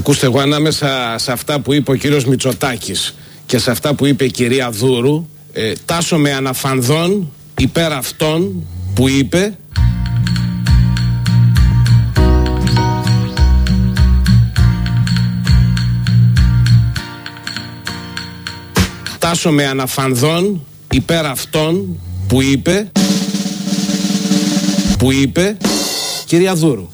Ακούστε εγώ ανάμεσα σε αυτά που είπε ο κύριος Μητσοτάκης και σε αυτά που είπε η κυρία Δούρου ε, τάσομαι αναφανδόν υπέρ αυτών που είπε τάσομαι αναφανδόν υπέρ αυτών που είπε που είπε κυρία Δούρου.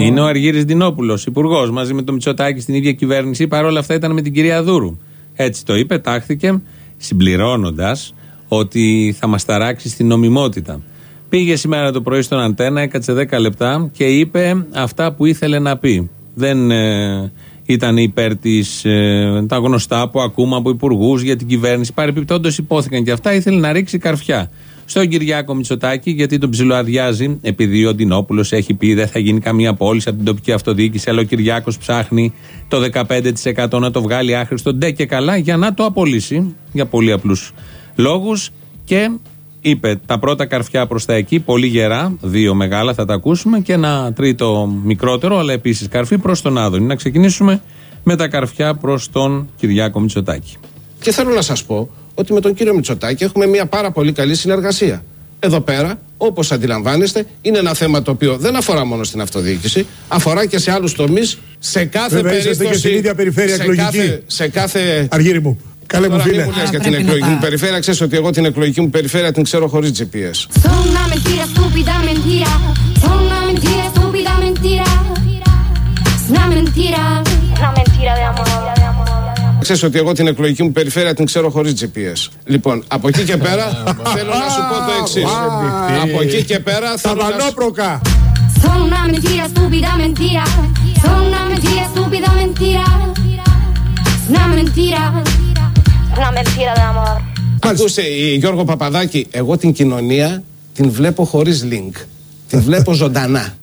Είναι ο Αργύρης Δινόπουλος, υπουργός, μαζί με τον Μητσοτάκη στην ίδια κυβέρνηση. Παρόλα αυτά ήταν με την κυρία Δούρου. Έτσι το είπε, τάχθηκε, συμπληρώνοντας ότι θα μας ταράξει στην νομιμότητα. Πήγε σήμερα το πρωί στον Αντένα, έκατσε 10 λεπτά και είπε αυτά που ήθελε να πει. Δεν ε, ήταν υπέρ της, ε, τα γνωστά που ακούμε από υπουργούς για την κυβέρνηση. Παρεπιπτόντως υπόθηκαν και αυτά, ήθελε να ρίξει καρφιά. Στον Κυριάκο Μητσοτάκη, γιατί τον ψιλοαδιάζει, επειδή ο Ντινόπουλο έχει πει δεν θα γίνει καμία πώληση από την τοπική αυτοδιοίκηση, αλλά ο Κυριάκος ψάχνει το 15% να το βγάλει άχρηστο ντε και καλά για να το απολύσει. Για πολύ απλούς λόγους. Και είπε τα πρώτα καρφιά προς τα εκεί, πολύ γερά, δύο μεγάλα θα τα ακούσουμε, και ένα τρίτο μικρότερο, αλλά επίσης καρφί προς τον Άδωνη. Να ξεκινήσουμε με τα καρφιά προς τον Κυριάκο Μητσοτάκη. Και θέλω να σας πω ότι με τον κύριο Μητσοτάκη έχουμε μια πάρα πολύ καλή συνεργασία. Εδώ πέρα, όπως αντιλαμβάνεστε, είναι ένα θέμα το οποίο δεν αφορά μόνο στην αυτοδιοίκηση, αφορά και σε άλλους τομείς, σε κάθε Βέβαια, είσαστε περίπτωση. και στην ίδια περιφέρεια σε εκλογική. κάθε, σε κάθε Αργύρι μου. Καλέ μου Τώρα μην φίλε. μου λες για την πρέπει να εκλογική μου πάω. περιφέρεια, ξέρεις ότι εγώ την εκλογική μου περιφέρεια την ξέρω χωρίς GPS. Son una mentira, estúpida mentira. Son una mentira, estúpida mentira. Es una mentira. Una mentira de amor. Ξέρεις ότι εγώ την εκλογική μου περιφέρεια την ξέρω χωρίς GPS. Λοιπόν, από εκεί και πέρα θέλω να σου πω το εξής. Από εκεί και πέρα Τα θέλω να σου βανόπροκα. Son una mentira, estúpida mentira. Son una mentira, estúpida mentira. Es una mentira. Una mentira de amor. Ακούσε η Γιώργο Παπαδάκη, εγώ την κοινωνία την βλέπω χωρίς link. Την βλέπω ζωντανά.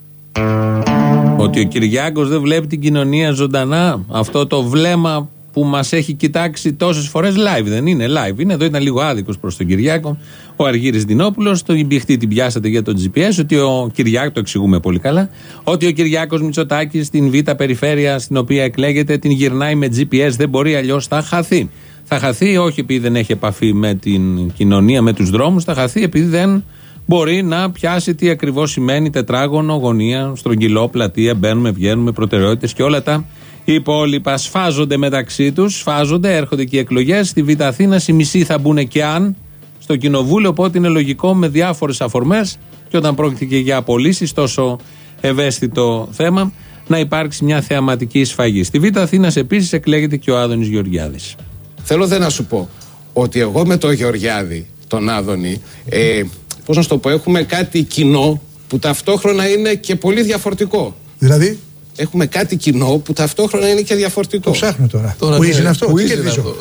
Ότι ο Κυριάκος δεν βλέπει την κοινωνία ζωντανά. Αυτό το βλέμμα που μας έχει κοιτάξει τόσες φορές live δεν είναι live. Είναι εδώ, ήταν λίγο άδικος προς τον Κυριάκο. Ο Αργύρης Δινόπουλος, το μπιχτή την πιάσατε για το GPS, ότι ο Κυριάκο, το εξηγούμε πολύ καλά, ότι ο Κυριάκος Μητσοτάκης στην Β' περιφέρεια στην οποία εκλέγεται την γυρνάει με GPS, δεν μπορεί αλλιώς, θα χαθεί. Θα χαθεί όχι επειδή δεν έχει επαφή με την κοινωνία, με τους δρόμους, θα χαθεί επειδή δεν μπορεί να πιάσει τι ακριβώς σημαίνει τετράγωνο, γωνία, στρογγυλό, πλατεία, μπαίνουμε, βγαίνουμε, προτεραιότητες και όλα τα υπόλοιπα. Σφάζονται μεταξύ τους, σφάζονται, έρχονται και οι εκλογές. Στη Β' Αθήνας οι μισοί θα μπουν και αν στο κοινοβούλιο, οπότε είναι λογικό με διάφορες αφορμές και όταν πρόκειται και για απολύσεις, τόσο ευαίσθητο θέμα, να υπάρξει μια θεαματική σφαγή. Στη Β' Αθήνας επίσης εκλέγεται και ο Άδωνης Γεωργιάδης. Θέλω δεν να σου πω ότι εγώ με τον Γεωργιάδη, τον Άδωνη, ε, πώς να σου το πω, έχουμε κάτι κοινό που ταυτόχρονα είναι και πολύ διαφορετικό. Δηλαδή, Έχουμε κάτι κοινό που ταυτόχρονα είναι και διαφορετικό. το ψάχνω τώρα. Τώρα, Που ναι, είναι αυτό, που τι είναι κερδίζω. αυτό.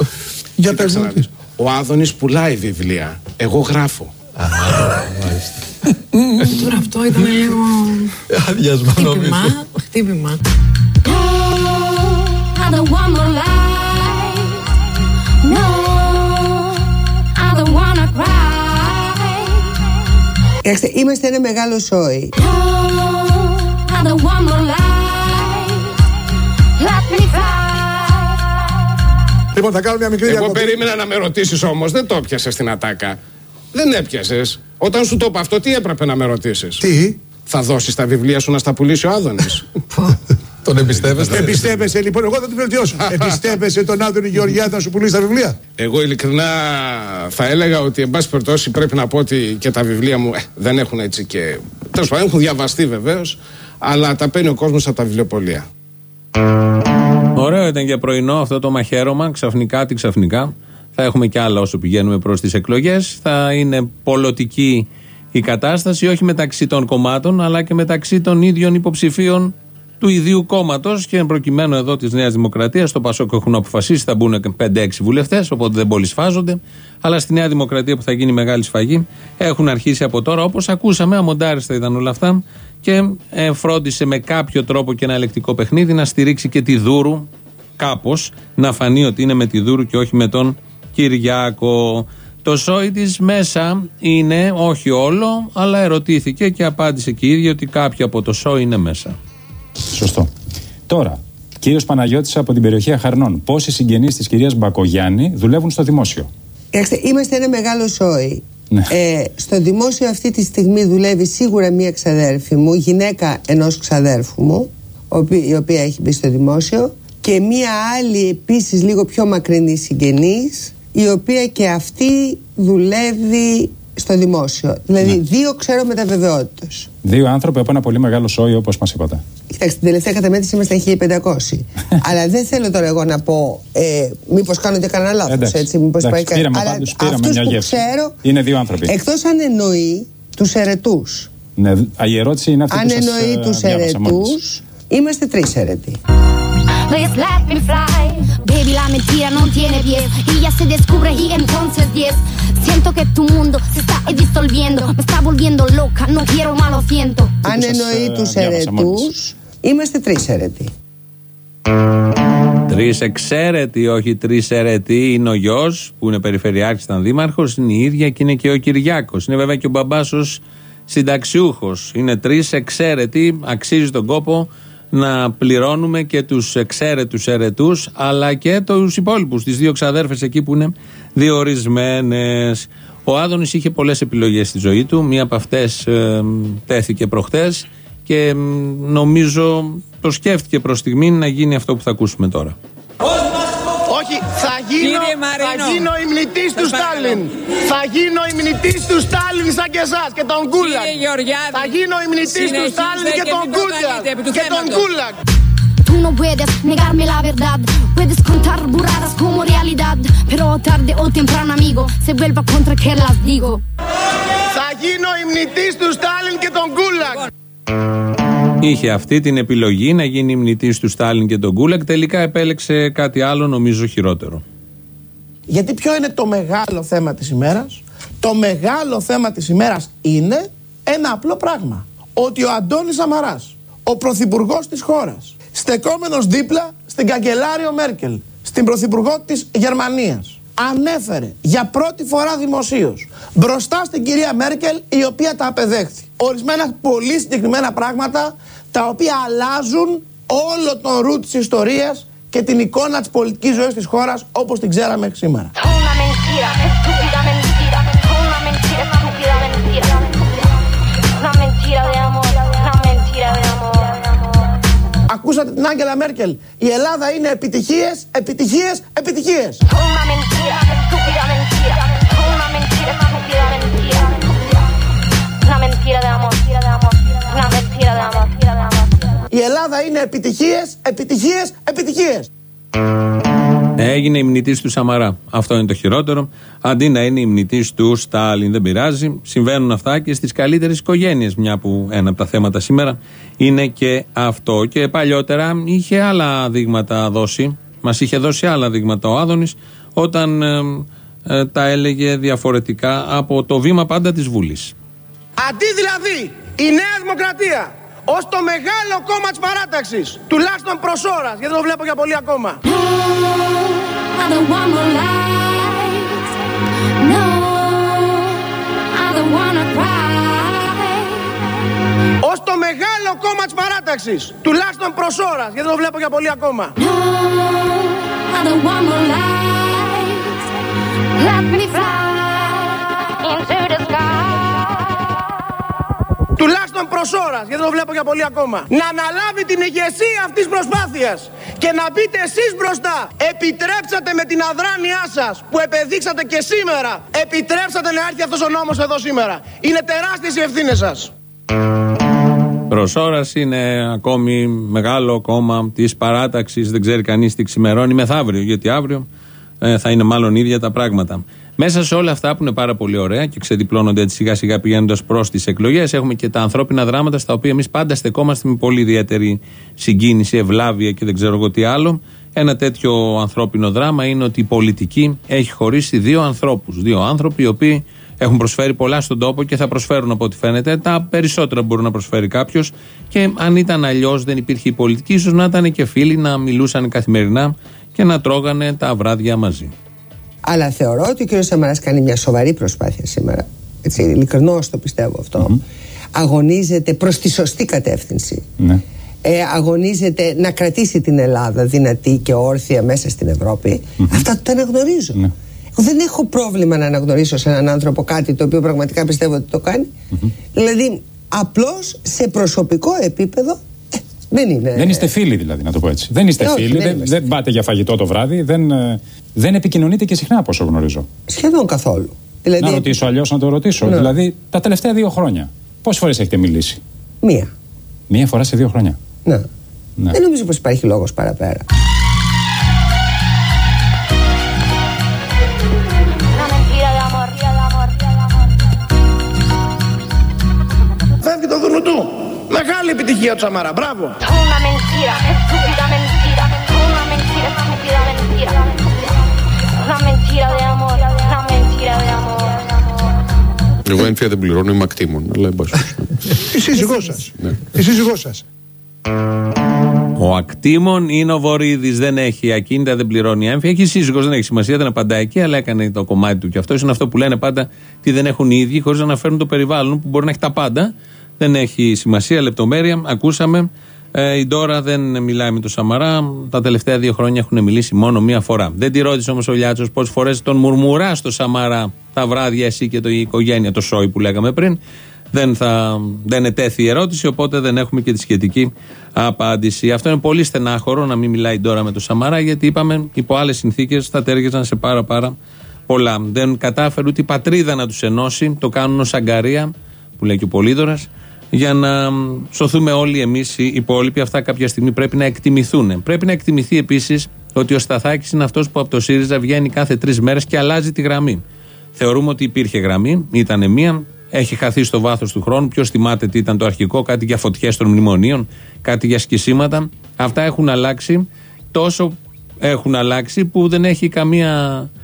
Για Κοίταξε πες να μου. δεις. Ο Άδωνης πουλάει βιβλία. Εγώ γράφω. Τώρα αυτό ήταν λίγο Άδειασμα νομίζω. χτύπημα. Χτύπημα. No, I don't want more life. No, I don't wanna cry. Κοιτάξτε, είμαστε ένα μεγάλο σόι. No, Λοιπόν, θα κάνω μια μικρή Εγώ διακοπή. περίμενα να με ρωτήσεις όμως, δεν το έπιασες στην ατάκα. Δεν έπιασες. Όταν σου το είπα αυτό, τι έπρεπε να με ρωτήσεις; Τι, Θα δώσεις τα βιβλία σου να στα πουλήσει ο Άδωνης; Τον εμπιστεύεστε. εμπιστεύεσαι λοιπόν, εγώ θα την βελτιώσω. εμπιστεύεσαι τον Άδωνη Γεωργιάδη να σου πουλήσει τα βιβλία; Εγώ ειλικρινά θα έλεγα ότι εν πάση περιπτώσει πρέπει να πω ότι και τα βιβλία μου ε, δεν έχουν έτσι και. Τέλος πάντων έχουν διαβαστεί βεβαίως, αλλά τα παίρνει ο κόσμος από τα βιβλιοπολία. Ωραίο ήταν για πρωινό αυτό το μαχαίρωμα, ξαφνικά τι ξαφνικά. Θα έχουμε και άλλα όσο πηγαίνουμε προς τις εκλογές. Θα είναι πολιτική η κατάσταση, όχι μεταξύ των κομμάτων, αλλά και μεταξύ των ίδιων υποψηφίων του ιδίου κόμματος. Και προκειμένου εδώ της Νέας Δημοκρατίας, στο Πασόκ έχουν αποφασίσει θα μπουν 5-6 βουλευτές, οπότε δεν πολύ σφάζονται. Αλλά στη Νέα Δημοκρατία που θα γίνει μεγάλη σφαγή, έχουν αρχίσει από τώρα, όπως ακούσαμε, αμοντάριστα ήταν όλα αυτά. Και ε, φρόντισε με κάποιο τρόπο και ένα ελεκτικό παιχνίδι να στηρίξει και τη Δούρου, κάπως, να φανεί ότι είναι με τη Δούρου και όχι με τον Κυριάκο. Το σόι της μέσα είναι, όχι όλο, αλλά ερωτήθηκε και απάντησε και η ίδια ότι κάποια από το σόι είναι μέσα. Σωστό. Τώρα, κύριος Παναγιώτης από την περιοχή Αχαρνών. Πόσοι συγγενείς της κυρίας Μπακογιάννη δουλεύουν στο δημόσιο; Κοιτάξτε, είμαστε ένα μεγάλο σόι. Ναι. Ε, στο δημόσιο αυτή τη στιγμή δουλεύει σίγουρα μία ξαδέρφη μου, γυναίκα ενός ξαδέρφου μου, ο οποί- η οποία έχει μπει στο δημόσιο και μία άλλη επίσης λίγο πιο μακρινή συγγενής, η οποία και αυτή δουλεύει στο δημόσιο. Δηλαδή δύο ξέρω με τα βεβαιότητας. Δύο άνθρωποι από ένα πολύ μεγάλο σόι, όπως μας είπατε. Κοιτάξτε, την τελευταία καταμέτρηση ήμασταν 1500. Αλλά δεν θέλω τώρα εγώ να πω, ε, μήπως κάνω και κανένα λάθος. Εντάξει. Έτσι, μήπως Εντάξει, πάει κα- πήραμε Αλλά πάντως, πήραμε αυτούς μια που γεύση. ξέρω. Είναι δύο άνθρωποι. Εκτός αν εννοεί τους ερετού. Ναι, η ερώτηση είναι αυτή Αν που σας, εννοεί ε, τους διάβασα ερετού, μόλις. είμαστε τρεις ερετοί. Please let me fly. Baby, la mentira non tiene pies. Y ya se descubre y entonces 10. Siento que tu mundo se está disolviendo. Me está volviendo loca, no quiero más, lo siento. Αν σας, εννοεί ε, του διάβασα ερετού, μόλις. είμαστε τρεις ερετοί. Τρεις εξαίρετοι, όχι τρεις αιρετοί. Είναι ο γιος που είναι περιφερειάρχης, ήταν δήμαρχος, είναι η ίδια και είναι και ο Κυριάκος. Είναι βέβαια και ο μπαμπάς ως συνταξιούχος. Είναι τρεις εξαίρετοι, αξίζει τον κόπο να πληρώνουμε και τους εξαίρετους αιρετούς, αλλά και τους υπόλοιπους, τις δύο ξαδέρφες εκεί που είναι διορισμένες. Ο Άδωνης είχε πολλές επιλογές στη ζωή του. Μία από αυτές τέθηκε προχτές και μ, νομίζω το σκέφτηκε προς στιγμή να γίνει αυτό που θα ακούσουμε τώρα. Όχι, θα γίνω, Κύριε θα Μαρίνο. γίνω ημνητής του Σας παρακαλώ. Στάλιν. Θα γίνω ημνητής του Στάλιν σαν και εσάς και τον Γκούλακ. Κύριε Γεωργιάδη, Θα γίνω ημνητής του συνεχίστε Στάλιν και και τον μην Γκούλακ. προκαλείτε επί του Και τον θέματος. Γκούλακ. Tú no puedes negarme la verdad. Puedes contar burradas como realidad. Pero tarde o temprano, amigo, se vuelva contra que las digo. Θα γίνω ημνητής του Στάλιν και τον Γκούλακ. Είχε αυτή την επιλογή να γίνει μνητής του Στάλιν και τον Γκούλακ. Τελικά επέλεξε κάτι άλλο, νομίζω χειρότερο. Γιατί ποιο είναι το μεγάλο θέμα της ημέρας; Το μεγάλο θέμα της ημέρας είναι ένα απλό πράγμα. Ότι ο Αντώνης Σαμαράς, ο πρωθυπουργός της χώρας, στεκόμενος δίπλα στην καγκελάριο Μέρκελ, στην πρωθυπουργό της Γερμανίας, ανέφερε για πρώτη φορά δημοσίως μπροστά στην κυρία Μέρκελ η οποία τα απεδέχθη. Ορισμένα πολύ συγκεκριμένα πράγματα τα οποία αλλάζουν όλο το ρου της ιστορίας και την εικόνα της πολιτικής ζωής της χώρας όπως την ξέραμε μέχρι σήμερα. Ακούσατε την Άγγελα Μέρκελ. Η Ελλάδα είναι επιτυχίες, επιτυχίες, επιτυχίες. Η Ελλάδα είναι επιτυχίες, επιτυχίες, επιτυχίες. Έγινε ημνητή του Σαμαρά. Αυτό είναι το χειρότερο. Αντί να είναι ημνητή του Στάλιν, δεν πειράζει. Συμβαίνουν αυτά και στις καλύτερες οικογένειες. Μια που ένα από τα θέματα σήμερα είναι και αυτό. Και παλιότερα είχε άλλα δείγματα δώσει. Μας είχε δώσει άλλα δείγματα ο Άδωνης όταν ε, ε, τα έλεγε διαφορετικά από το βήμα πάντα της Βουλής. Αντί δηλαδή η Νέα Δημοκρατία ως το μεγάλο κόμμα της παράταξης, τουλάχιστον προς ώρας, γιατί δεν το βλέπω για πολύ ακόμα, No, I don't want more lies; No, I don't wanna cry. ως το μεγάλο κόμμα της παράταξης, τουλάχιστον προς ώρας, γιατί δεν το βλέπω για πολύ ακόμα, No, τουλάχιστον προς ώρας, γιατί δεν το βλέπω για πολύ ακόμα, να αναλάβει την ηγεσία αυτής της προσπάθειας και να μπείτε εσείς μπροστά. Επιτρέψατε με την αδράνειά σας που επεδείξατε και σήμερα, επιτρέψατε να έρθει αυτός ο νόμος εδώ σήμερα. Είναι τεράστιες οι ευθύνες σας. Προς ώρας είναι ακόμη μεγάλο κόμμα της παράταξης. Δεν ξέρει κανείς τι ξημερώνει μεθαύριο. Γιατί αύριο ε, θα είναι μάλλον ίδια τα πράγματα. Μέσα σε όλα αυτά που είναι πάρα πολύ ωραία και ξεδιπλώνονται έτσι σιγά σιγά πηγαίνοντας προς τις εκλογές, έχουμε και τα ανθρώπινα δράματα στα οποία εμείς πάντα στεκόμαστε με πολύ ιδιαίτερη συγκίνηση, ευλάβεια και δεν ξέρω εγώ τι άλλο. Ένα τέτοιο ανθρώπινο δράμα είναι ότι η πολιτική έχει χωρίσει δύο ανθρώπους. Δύο άνθρωποι οι οποίοι έχουν προσφέρει πολλά στον τόπο και θα προσφέρουν από ό,τι φαίνεται. Τα περισσότερα μπορεί να προσφέρει κάποιος. Και αν ήταν αλλιώς, δεν υπήρχε η πολιτική, ίσως να ήταν και φίλοι να μιλούσαν καθημερινά και να τρώγανε τα βράδια μαζί. Αλλά θεωρώ ότι ο κ. Σαμαράς κάνει μια σοβαρή προσπάθεια σήμερα. Έτσι, ειλικρινώς το πιστεύω αυτό. Αγωνίζεται προς τη σωστή κατεύθυνση. Ναι. ε, αγωνίζεται να κρατήσει την Ελλάδα δυνατή και όρθια μέσα στην ευρωπη Αυτά τα αναγνωρίζω. Ναι. Εγώ δεν έχω πρόβλημα να αναγνωρίσω σε έναν άνθρωπο κάτι το οποίο πραγματικά πιστεύω ότι το κάνει. Δηλαδή, απλώς σε προσωπικό επίπεδο ε, δεν είναι. Δεν είστε φίλοι δηλαδή, να το πω έτσι. Δεν είστε Ε, όχι, φίλοι, δεν δεν, είμαστε. δεν πάτε για φαγητό το βράδυ, δεν, ε, δεν επικοινωνείτε και συχνά, από όσο γνωρίζω. Σχεδόν καθόλου. Δηλαδή, Να ρωτήσω αλλιώς, να το ρωτήσω. Ναι. Δηλαδή, τα τελευταία δύο χρόνια, πόσες φορές έχετε μιλήσει, Μία. Μία φορά σε δύο χρόνια. Ναι. Ναι. Δεν νομίζω πως υπάρχει λόγος παραπέρα. Una mentira de amor, de amor, de amor. Φεύγει το δουρνού Μεγάλη επιτυχία του Σαμαρά. Μπράβο. Una mentira de amor, una mentira de amor. Εγώ έμφυα δεν πληρώνω, είμαι ακτήμων. Αλλά εν πάση περιπτώσει. Η σύζυγός σας. Η σύζυγός σας. Ο ακτήμων είναι ο Βορύδης. Δεν έχει ακίνητα, δεν πληρώνει έμφυα. Έχει σύζυγος, δεν έχει σημασία, δεν απαντάει εκεί, αλλά έκανε το κομμάτι του. Και αυτός είναι αυτό που λένε πάντα τι δεν έχουν οι ίδιοι, χωρίς να αναφέρουν το περιβάλλον που μπορεί να έχει τα πάντα. Δεν έχει σημασία, λεπτομέρεια. Ακούσαμε. Ε, η Ντόρα δεν μιλάει με τον Σαμαρά. Τα τελευταία δύο χρόνια έχουν μιλήσει μόνο μία φορά. Δεν τη ρώτησε όμως ο Λιάτσος πόσες φορές τον μουρμουρά στο Σαμαρά τα βράδια εσύ και το, η οικογένεια, το σόι που λέγαμε πριν. Δεν, θα, δεν ετέθη η ερώτηση, οπότε δεν έχουμε και τη σχετική απάντηση. Αυτό είναι πολύ στενάχωρο να μην μιλάει τώρα με τον Σαμαρά, γιατί είπαμε υπό άλλες συνθήκες θα τέργεζαν σε πάρα πάρα πολλά. Δεν κατάφερε ούτε η πατρίδα να τους ενώσει. Το κάνουν ως αγκαρία, που λέει και ο Πολύδωρας, για να μ, σωθούμε όλοι εμείς οι υπόλοιποι. Αυτά κάποια στιγμή πρέπει να εκτιμηθούν. Πρέπει να εκτιμηθεί επίσης ότι ο Σταθάκης είναι αυτός που από το ΣΥΡΙΖΑ βγαίνει κάθε τρεις μέρες και αλλάζει τη γραμμή. Θεωρούμε ότι υπήρχε γραμμή, ήταν μία, έχει χαθεί στο βάθος του χρόνου. Ποιος θυμάται τι ήταν το αρχικό, κάτι για φωτιές των μνημονίων, κάτι για σκισίματα. Αυτά έχουν αλλάξει. Τόσο έχουν αλλάξει που δεν έχει καμία, εμ,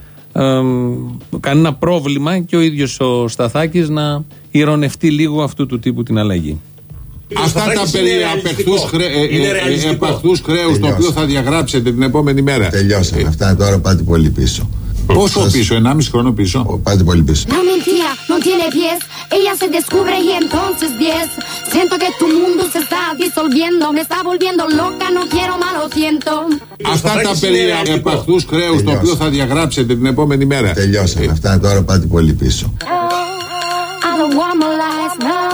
κανένα πρόβλημα και ο ίδιος ο Σταθάκης να ηρωνευτεί λίγο αυτού του τύπου την αλλαγή. Αυτά τα περί απεχθούς χρέ, ε, ε, ε, επαχθούς χρέους το οποίο θα διαγράψετε την επόμενη μέρα. Τελειώσαμε. Αυτά τώρα πάτε πολύ πίσω. Πόσο Σας- πίσω, 1,5 χρόνο πίσω. Πάτε πολύ πίσω. Una mentira non tiene pies, ella se descubre y entonces diez. Siento que tu mundo se está disolviendo, me está volviendo loca, no quiero más, lo siento. Αυτά τα περί επαχθούς χρέους το οποίο θα διαγράψετε την επόμενη μέρα. Τελειώσαμε. Αυτά τώρα πάτε πολύ πίσω. I don't want my life now.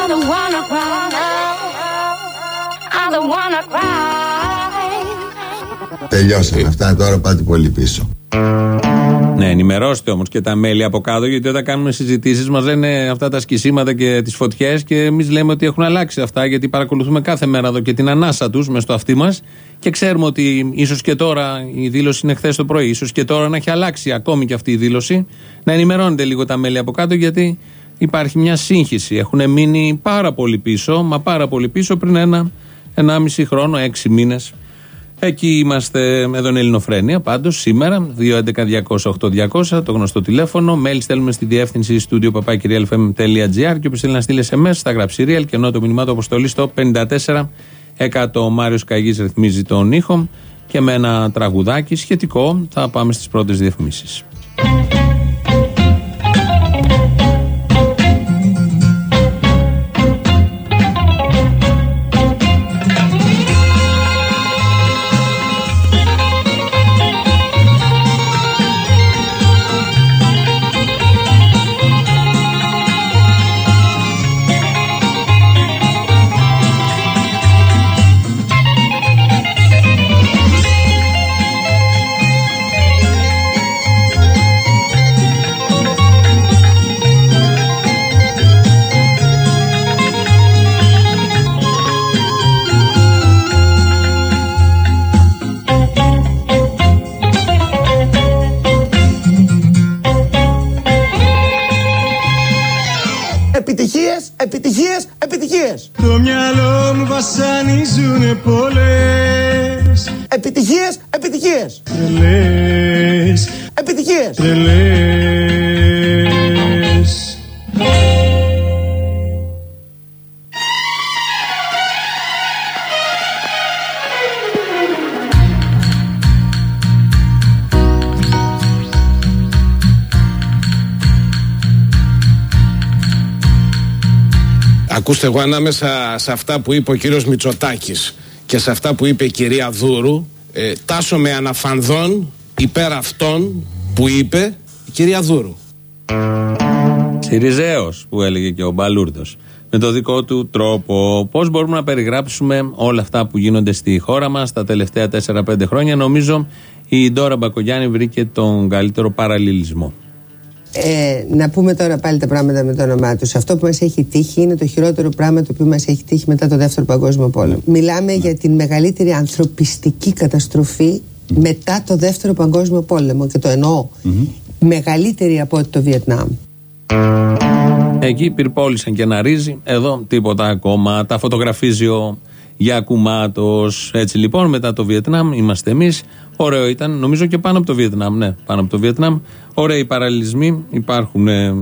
I don't wanna cry now. I don't wanna cry. Τελειώσαμε. Αυτά τώρα πάτε πολύ πίσω. Ναι, ενημερώστε όμως και τα μέλη από κάτω, γιατί όταν κάνουμε συζητήσεις μας λένε αυτά τα σκισίματα και τις φωτιές και εμείς λέμε ότι έχουν αλλάξει αυτά, γιατί παρακολουθούμε κάθε μέρα εδώ και την ανάσα τους μες στο αυτί μας και ξέρουμε ότι ίσως και τώρα η δήλωση είναι χθες το πρωί, ίσως και τώρα να έχει αλλάξει ακόμη και αυτή η δήλωση. Να ενημερώνετε λίγο τα μέλη από κάτω, γιατί υπάρχει μια σύγχυση. Έχουν μείνει πάρα πολύ πίσω, μα πάρα πολύ πίσω πριν ένα, ενάμιση χρόνο, έξι μήνες. Εκεί είμαστε, εδώ είναι Ελληνοφρένια. Πάντως σήμερα, 2.11.208.200, το γνωστό τηλέφωνο. Mail στέλνουμε στη διεύθυνση studio papakirialfm.gr και όποιος θέλει να στείλει SMS θα γράψει real και ενώ το μηνυμά του αποστολή στο 54 εκατό. Ο Μάριος Καγή ρυθμίζει τον ήχο και με ένα τραγουδάκι σχετικό θα πάμε στις πρώτες διαφημίσεις. போல Ακούστε, εγώ ανάμεσα σε αυτά που είπε ο κύριος Μητσοτάκης και σε αυτά που είπε η κυρία Δούρου, ε, τάσομαι αναφανδόν υπέρ αυτών που είπε η κυρία Δούρου. Σιριζέος που έλεγε και ο Μπαλούρδος. Με το δικό του τρόπο. Πώς μπορούμε να περιγράψουμε όλα αυτά που γίνονται στη χώρα μας τα τελευταία 4-5 χρόνια; Νομίζω η Ντόρα Μπακογιάννη βρήκε τον καλύτερο παραλληλισμό. Ε, να πούμε τώρα πάλι τα πράγματα με το όνομά τους. Αυτό που μας έχει τύχει είναι το χειρότερο πράγμα το οποίο μας έχει τύχει μετά το Δεύτερο Παγκόσμιο Πόλεμο. Μιλάμε για την μεγαλύτερη ανθρωπιστική καταστροφή μετά το Δεύτερο Παγκόσμιο Πόλεμο. Και το εννοώ. Μεγαλύτερη από ό,τι το Βιετνάμ. Εκεί πυρπόλησαν και να ρίζει. Εδώ τίποτα ακόμα. Τα φωτογραφίζει ο Γιακουμάτο. Έτσι λοιπόν, μετά το Βιετνάμ είμαστε εμείς. Ωραίο ήταν, νομίζω και πάνω από το Βιετνάμ. Ναι, πάνω από το Βιετνάμ. Ωραίοι παραλληλισμοί υπάρχουν. ε,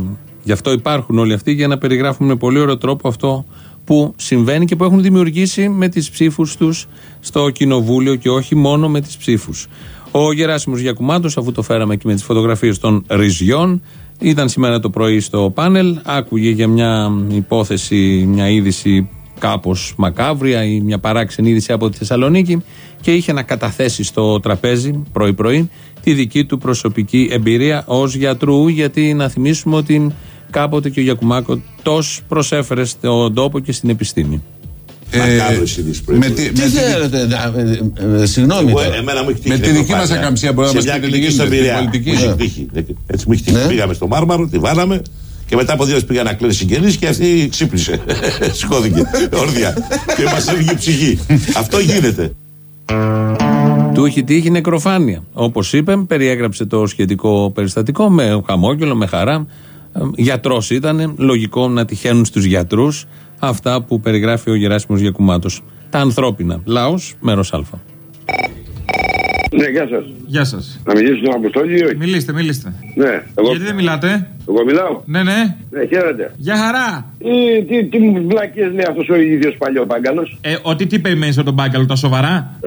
γι' αυτό υπάρχουν όλοι αυτοί για να περιγράφουν με πολύ ωραίο τρόπο αυτό που συμβαίνει και που έχουν δημιουργήσει με τις ψήφους τους στο κοινοβούλιο και όχι μόνο με τις ψήφους. Ο Γεράσιμος Γιακουμάτος, αφού το φέραμε και με τις φωτογραφίες των Ριζιών, ήταν σήμερα το πρωί στο πάνελ, άκουγε για μια υπόθεση, μια είδηση κάπως μακάβρια ή μια παράξενη είδηση από τη Θεσσαλονίκη και είχε να καταθέσει στο τραπέζι πρωί-πρωί τη δική του προσωπική εμπειρία ως γιατρού γιατί να θυμίσουμε ότι κάποτε και ο Γιακουμάκο τόσο προσέφερε στον τόπο και στην επιστήμη. Μακάβρες ειδήσεις με πρωί-πρωί. τι, τι θέλετε, να- ε, ε, συγγνώμη. Εγώ, τώρα. εμένα μου έχει τύχει με να τη έχω δική μας πάει, ακαμψία μπορεί να σε μας μια πείτε τι κλινική γίνεται στον στην Πειραιά. πολιτική. Μου έχει Ναι. τύχει. Έτσι μου έχει τύχει. Ναι. Πήγαμε στο Μάρμαρο, τη βάλαμε και μετά από δύο ώρες πήγα να κλείνει συγγενείς και αυτή ξύπνησε. Σηκώθηκε όρδια και μας έβγε η ψυχή. Αυτό γίνεται. Του έχει τύχει νεκροφάνεια. Όπως είπε, περιέγραψε το σχετικό περιστατικό με χαμόγελο, με χαρά. Γιατρός ήταν, λογικό να τυχαίνουν στους γιατρούς αυτά που περιγράφει ο Γεράσιμος Γιακουμάτος. Τα ανθρώπινα. Λαό, μέρος Α. Ναι, γεια σας. Γεια σας. Να μιλήσω στον Αποστόλη ή όχι; Μιλήστε, μιλήστε. Ναι, εγώ, Γιατί δεν μιλάτε; Εγώ μιλάω. Ναι, ναι. Ναι, χαίρετε. Για χαρά. Τι, τι, τι βλακίες λέει αυτός ο ίδιος παλιό πάγκαλο. Ε, ότι τι περιμένεις από τον μπάγκαλο, τα σοβαρά;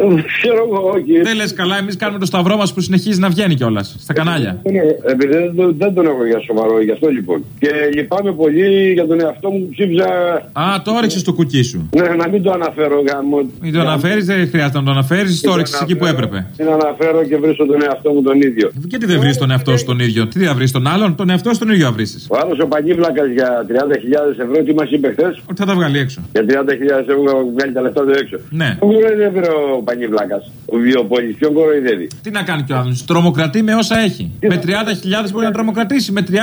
Ξέρω εγώ, όχι. Δεν λες καλά, εμείς κάνουμε το σταυρό μας που συνεχίζει να βγαίνει κιόλας. Στα κανάλια. Ναι, Επειδή δεν, τον- δεν τον έχω για σοβαρό, γι' αυτό λοιπόν. Και λυπάμαι πολύ για τον εαυτό μου που ψήφιζα. Α, το όριξε το κουκί σου. Ναι, να μην το αναφέρω γάμο. Μην το αναφέρεις, δεν χρειάζεται να το αναφέρεις. Το όριξε εκεί που έπρεπε. Μην αναφέρω και βρίσκω τον εαυτό μου τον ίδιο. Γιατί δεν βρει τον εαυτό σου τον ίδιο. Τι θα βρεις τον άλλον, τον εαυτό σου τον ίδιο θα βρει. Ο άλλος ο Παγίβλακα για 30.000 ευρώ, τι μας είπε χθες; Ότι θα τα βγάλει έξω. Για 30.000 ευρώ βγάλει τα λεφτά του έξω. Ναι. Τον κοροϊδεύει ρε, ο Παγίβλακα. Ο βιοπόλη, ποιον κοροϊδεύει; Τι να κάνει κι ο άλλο. Τρομοκρατεί με όσα έχει. Με 30.000 μπορεί να τρομοκρατήσει. Με 30.000.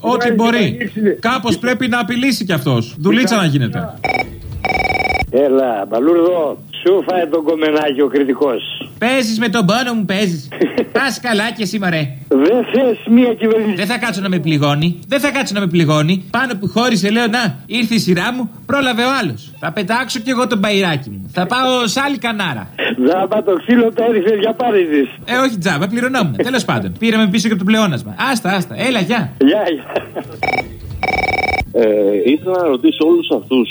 Ό,τι μπορεί. Κάπως πρέπει να απειλήσει κι αυτός. Δουλίτσα να γίνεται. Έλα, μπαλούρδο, σου φάει τον κομμενάκι ο κριτικός. Παίζεις με τον πόνο μου, παίζεις. Πας καλά και σήμερα. Δεν θες μία κυβέρνηση. Δεν θα κάτσω να με πληγώνει. Δεν θα κάτσω να με πληγώνει. Πάνω που χώρισε, λέω να, ήρθε η σειρά μου, πρόλαβε ο άλλος. Θα πετάξω κι εγώ τον μπαϊράκι μου. Θα πάω σε άλλη κανάρα. Τζάμπα το ξύλο το έριξε για πάρηδη. Ε, όχι τζάμπα, πληρωνόμουν. Τέλος πάντων, πήραμε πίσω και από το πλεόνασμα. Άστα, άστα, έλα, γεια. Γεια, γεια. Ε, ήθελα να ρωτήσω όλους αυτούς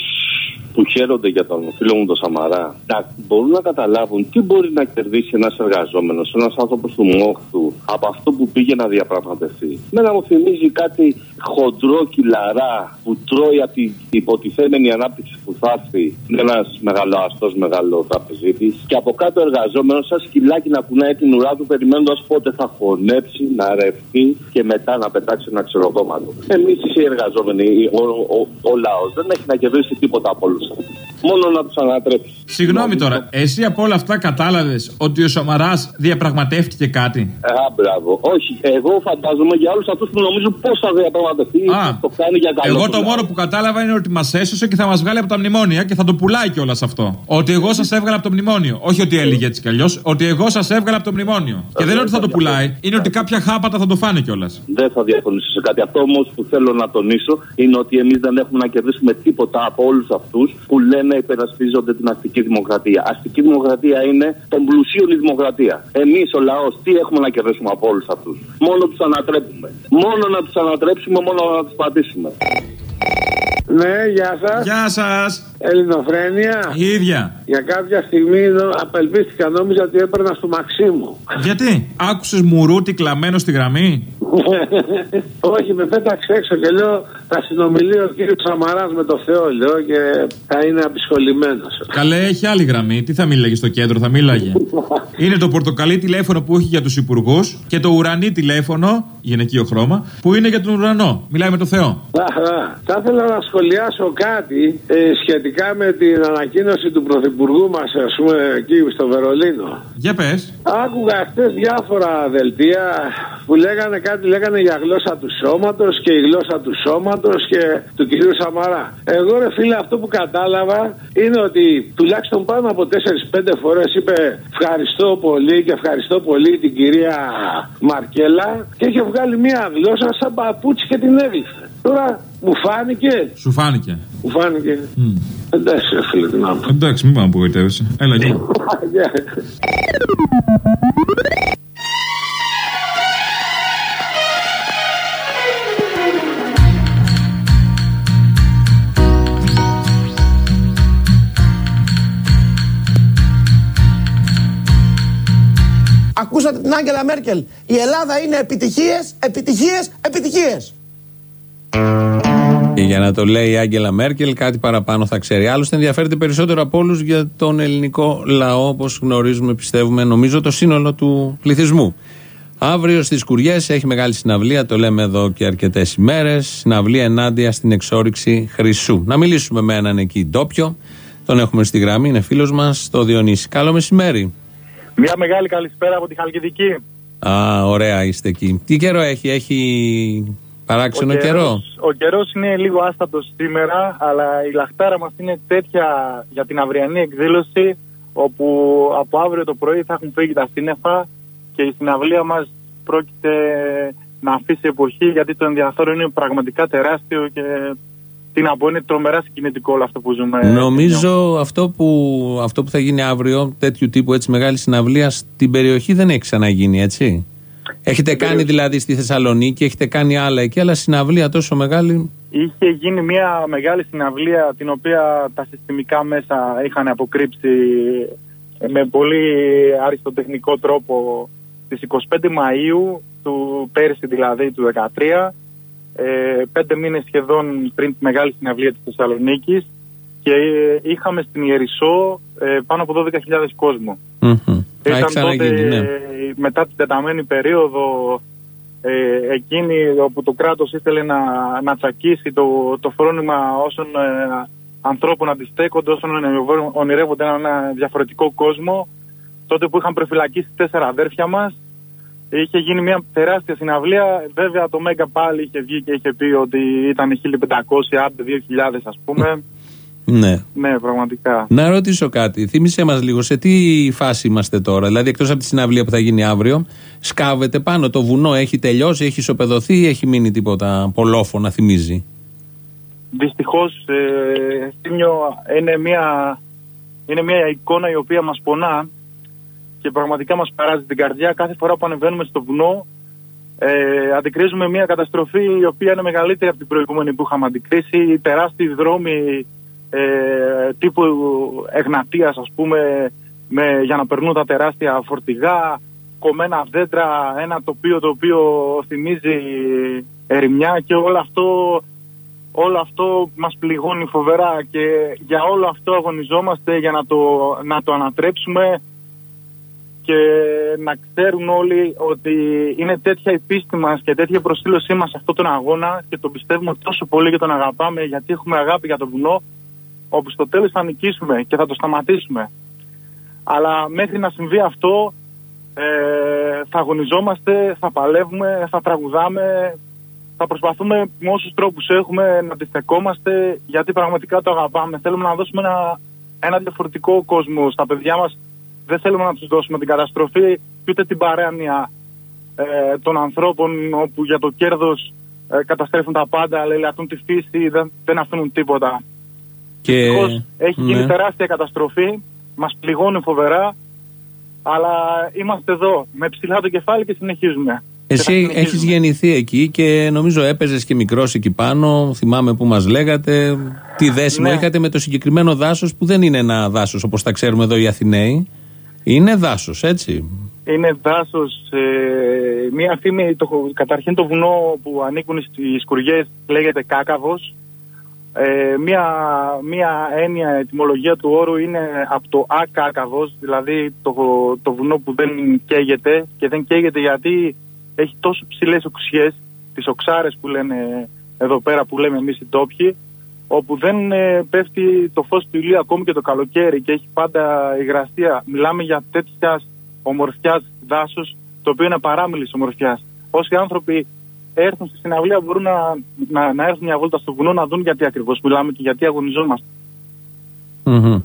που χαίρονται για τον φίλο μου τον Σαμαρά να μπορούν να καταλάβουν τι μπορεί να κερδίσει ένας εργαζόμενος, ένας άνθρωπος του μόχθου από αυτό που πήγε να διαπραγματευτεί. Μένα μου θυμίζει κάτι χοντρό κυλαρά που τρώει από την υποτιθέμενη ανάπτυξη που θα έρθει ένας μεγαλοαστός μεγάλο τραπεζίτης και από κάτω εργαζόμενος, σαν σκυλάκι να κουνάει την ουρά του περιμένοντας πότε θα χωνέψει, να ρευτεί και μετά να πετάξει ένα ξεροκόμματο. Εμείς οι εργαζόμενοι, ο, ο, ο λαός δεν έχει να κερδίσει τίποτα από όλους αυτού. Μόνο να του ανατρέψει. Συγγνώμη τώρα, εσύ από όλα αυτά κατάλαβε ότι ο Σαμαρά διαπραγματεύτηκε κάτι. Α, μπράβο. Όχι, εγώ φαντάζομαι για όλου αυτού που νομίζουν πώ θα διαπραγματευτεί, Α, το κάνει για καλό. Εγώ του το λαού. μόνο που κατάλαβα είναι ότι μα έσωσε και θα μα βγάλει από τα μνημόνια και θα το πουλάει κιόλα αυτό. Ότι εγώ σα έβγαλα από το μνημόνιο. Όχι ότι έλεγε έτσι κι αλλιώ. Ότι εγώ σα έβγαλα από το μνημόνιο. Και δεν είναι ότι θα το πουλάει, είναι ότι κάποια χάπατα θα το φάνε κιόλα. Δεν θα διαφωνήσω σε κάτι. Αυτό όμω που θέλω να τονίσω είναι ότι εμεί δεν έχουμε να κερδίσουμε τίποτα από όλου αυτού που λένε υπερασπίζονται την αστική δημοκρατία. Αστική δημοκρατία είναι των πλουσίων η δημοκρατία. Εμείς ο λαός τι έχουμε να κερδίσουμε από όλους αυτούς; Μόνο τους ανατρέπουμε. Μόνο να τους ανατρέψουμε, μόνο να τους πατήσουμε. Ναι, γεια σας. Γεια σας. Ελληνοφρένεια. Η ίδια. Για κάποια στιγμή νο- απελπίστηκα, νόμιζα ότι έπαιρνα στο Μαξίμου. Γιατί, άκουσες μουρούτι κλαμμένο στη γραμμή; Όχι, με πέταξε έξω και λέω θα συνομιλεί ο κύριος Σαμαράς με το Θεό, λέω και θα είναι απεισχολημένος. Καλέ, έχει άλλη γραμμή. Τι θα μίλαγε στο κέντρο, θα μίλαγε. Είναι το πορτοκαλί τηλέφωνο που έχει για τους υπουργούς και το ουρανί τηλέφωνο, γυναικείο χρώμα, που είναι για τον ουρανό. Μιλάει με το Θεό. Α, α. Θα ήθελα να σχολιάσω κάτι ε, σχετικά με την ανακοίνωση του Πρωθυπουργού μας, ας πούμε, εκεί στο Βερολίνο. Για πες. Άκουγα χτε διάφορα δελτία που λέγανε κάτι, λέγανε για γλώσσα του σώματος και η γλώσσα του σώματος και του κυρίου Σαμαρά. Εγώ, ρε φίλε, αυτό που κατάλαβα είναι ότι τουλάχιστον πάνω από 4-5 φορές είπε ευχαριστώ πολύ και ευχαριστώ πολύ την κυρία Μαρκέλα και είχε βγάλει μία γλώσσα σαν παπούτσι και την έδειξε. Τώρα μου φάνηκε. Σου φάνηκε. Μου φάνηκε. Εντάξει, ρε φίλε, τι να πω. Εντάξει, μην πάμε να απογοητεύεσαι. Έλα εκεί. Ακούσατε την Άγγελα Μέρκελ. Η Ελλάδα είναι επιτυχίες, επιτυχίες, επιτυχίες. Και για να το λέει η Άγγελα Μέρκελ, κάτι παραπάνω θα ξέρει. Άλλωστε, ενδιαφέρεται περισσότερο από όλους για τον ελληνικό λαό, όπως γνωρίζουμε, πιστεύουμε, νομίζω, το σύνολο του πληθυσμού. Αύριο στις Κουριές έχει μεγάλη συναυλία, το λέμε εδώ και αρκετές ημέρες. Συναυλία ενάντια στην εξόριξη χρυσού. Να μιλήσουμε με έναν εκεί ντόπιο. Τον έχουμε στη γραμμή, είναι φίλος μας, το Διονύση. Καλό μεσημέρι. Μια μεγάλη καλησπέρα από τη Χαλκιδική. Α, ωραία είστε εκεί. Τι καιρό έχει, έχει παράξενο καιρό. Ο καιρός είναι λίγο άστατος σήμερα, αλλά η λαχτάρα μας είναι τέτοια για την αυριανή εκδήλωση, όπου από αύριο το πρωί θα έχουν φύγει τα σύννεφα και η συναυλία μας πρόκειται να αφήσει εποχή, γιατί το ενδιαφέρον είναι πραγματικά τεράστιο και τι να πω, είναι τρομερά συγκινητικό όλο αυτό που ζούμε. Νομίζω αυτό που, αυτό που θα γίνει αύριο, τέτοιου τύπου έτσι μεγάλη συναυλία στην περιοχή δεν έχει ξαναγίνει, έτσι; Έχετε κάνει δηλαδή στη Θεσσαλονίκη, έχετε κάνει άλλα εκεί, αλλά συναυλία τόσο μεγάλη. Είχε γίνει μια μεγάλη συναυλία την οποία τα συστημικά μέσα είχαν αποκρύψει με πολύ αριστοτεχνικό τρόπο στις 25 Μαΐου του πέρσι δηλαδή του 2013 ε, πέντε μήνες σχεδόν πριν τη μεγάλη συναυλία της Θεσσαλονίκης και ε, είχαμε στην Ιερισσό ε, πάνω από 12.000 κόσμο. Ήταν τότε ναι. ε, μετά την τεταμένη περίοδο ε, εκείνη όπου το κράτος ήθελε να, να τσακίσει το, το φρόνημα όσων ε, ανθρώπων αντιστέκονται, όσων ονειρεύονται ένα διαφορετικό κόσμο. Τότε που είχαν προφυλακίσει τέσσερα αδέρφια μας Είχε γίνει μια τεράστια συναυλία. Βέβαια το Μέγκα πάλι είχε βγει και είχε πει ότι ήταν 1500, άντε 2000 ας πούμε. Ναι. Ναι, πραγματικά. Να ρωτήσω κάτι. Θύμισε μας λίγο σε τι φάση είμαστε τώρα; Δηλαδή, εκτός από τη συναυλία που θα γίνει αύριο, σκάβεται πάνω το βουνό, έχει τελειώσει, έχει ισοπεδωθεί ή έχει μείνει τίποτα να θυμίζει; Δυστυχώς, ε, είναι μια, είναι μια εικόνα η οποία μας πονά και πραγματικά μας παράζει την καρδιά. Κάθε φορά που ανεβαίνουμε στο βουνό ε, αντικρίζουμε μια καταστροφή η οποία είναι μεγαλύτερη από την προηγούμενη που είχαμε αντικρίσει. Οι τεράστιοι δρόμοι ε, τύπου Εγνατίας ας πούμε με, για να περνούν τα τεράστια φορτηγά, κομμένα δέντρα, ένα τοπίο το οποίο θυμίζει ερημιά και όλο αυτό, όλο αυτό μας πληγώνει φοβερά και για όλο αυτό αγωνιζόμαστε για να το, να το ανατρέψουμε και να ξέρουν όλοι ότι είναι τέτοια η πίστη μας και τέτοια προσήλωσή μας σε αυτόν τον αγώνα και τον πιστεύουμε τόσο πολύ και τον αγαπάμε γιατί έχουμε αγάπη για τον βουνό, όπου στο τέλος θα νικήσουμε και θα το σταματήσουμε. Αλλά μέχρι να συμβεί αυτό, ε, θα αγωνιζόμαστε, θα παλεύουμε, θα τραγουδάμε, θα προσπαθούμε με όσους τρόπους έχουμε να αντιστεκόμαστε γιατί πραγματικά το αγαπάμε. Θέλουμε να δώσουμε ένα, ένα διαφορετικό κόσμο στα παιδιά μας δεν θέλουμε να τους δώσουμε την καταστροφή ούτε την παράνοια ε, των ανθρώπων όπου για το κέρδος ε, καταστρέφουν τα πάντα, λελατούν τη φύση, δεν, δεν αφήνουν τίποτα. Και... έχει γίνει ναι. τεράστια καταστροφή, μας πληγώνει φοβερά, αλλά είμαστε εδώ με ψηλά το κεφάλι και συνεχίζουμε. Εσύ έχεις γεννηθεί εκεί και νομίζω έπαιζες και μικρός εκεί πάνω. Θυμάμαι που μας λέγατε τι δέσιμο Ναι. είχατε με το συγκεκριμένο δάσος που δεν είναι ένα δάσος όπως τα ξέρουμε εδώ οι Αθηναίοι. Είναι δάσος, έτσι. Είναι δάσος, ε, μία φήμη, το, καταρχήν το βουνό που ανήκουν στις σκουριές λέγεται Κάκαβος. Ε, μία, μία έννοια, ετοιμολογία του όρου είναι από το ακάκαβος, δηλαδή το, το βουνό που δεν καίγεται και δεν καίγεται γιατί έχει τόσο ψηλές οξιές, τις οξάρες που λένε εδώ πέρα που λέμε εμείς οι τόπιοι, όπου δεν ε, πέφτει το φως του ηλίου ακόμη και το καλοκαίρι και έχει πάντα υγρασία. Μιλάμε για τέτοιας ομορφιάς δάσος, το οποίο είναι παράμιλης ομορφιάς. Όσοι άνθρωποι έρθουν στη συναυλία μπορούν να, να, να έρθουν μια βόλτα στο βουνό να δουν γιατί ακριβώς μιλάμε και γιατί αγωνιζόμαστε. Μμμ.